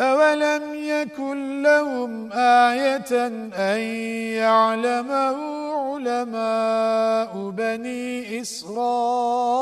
أَوَلَمْ يَكُنْ لَهُمْ آيَةً أَنْ يَعْلَمَهُ عُلَمَاءُ بَنِي إِسْرَائِيلَ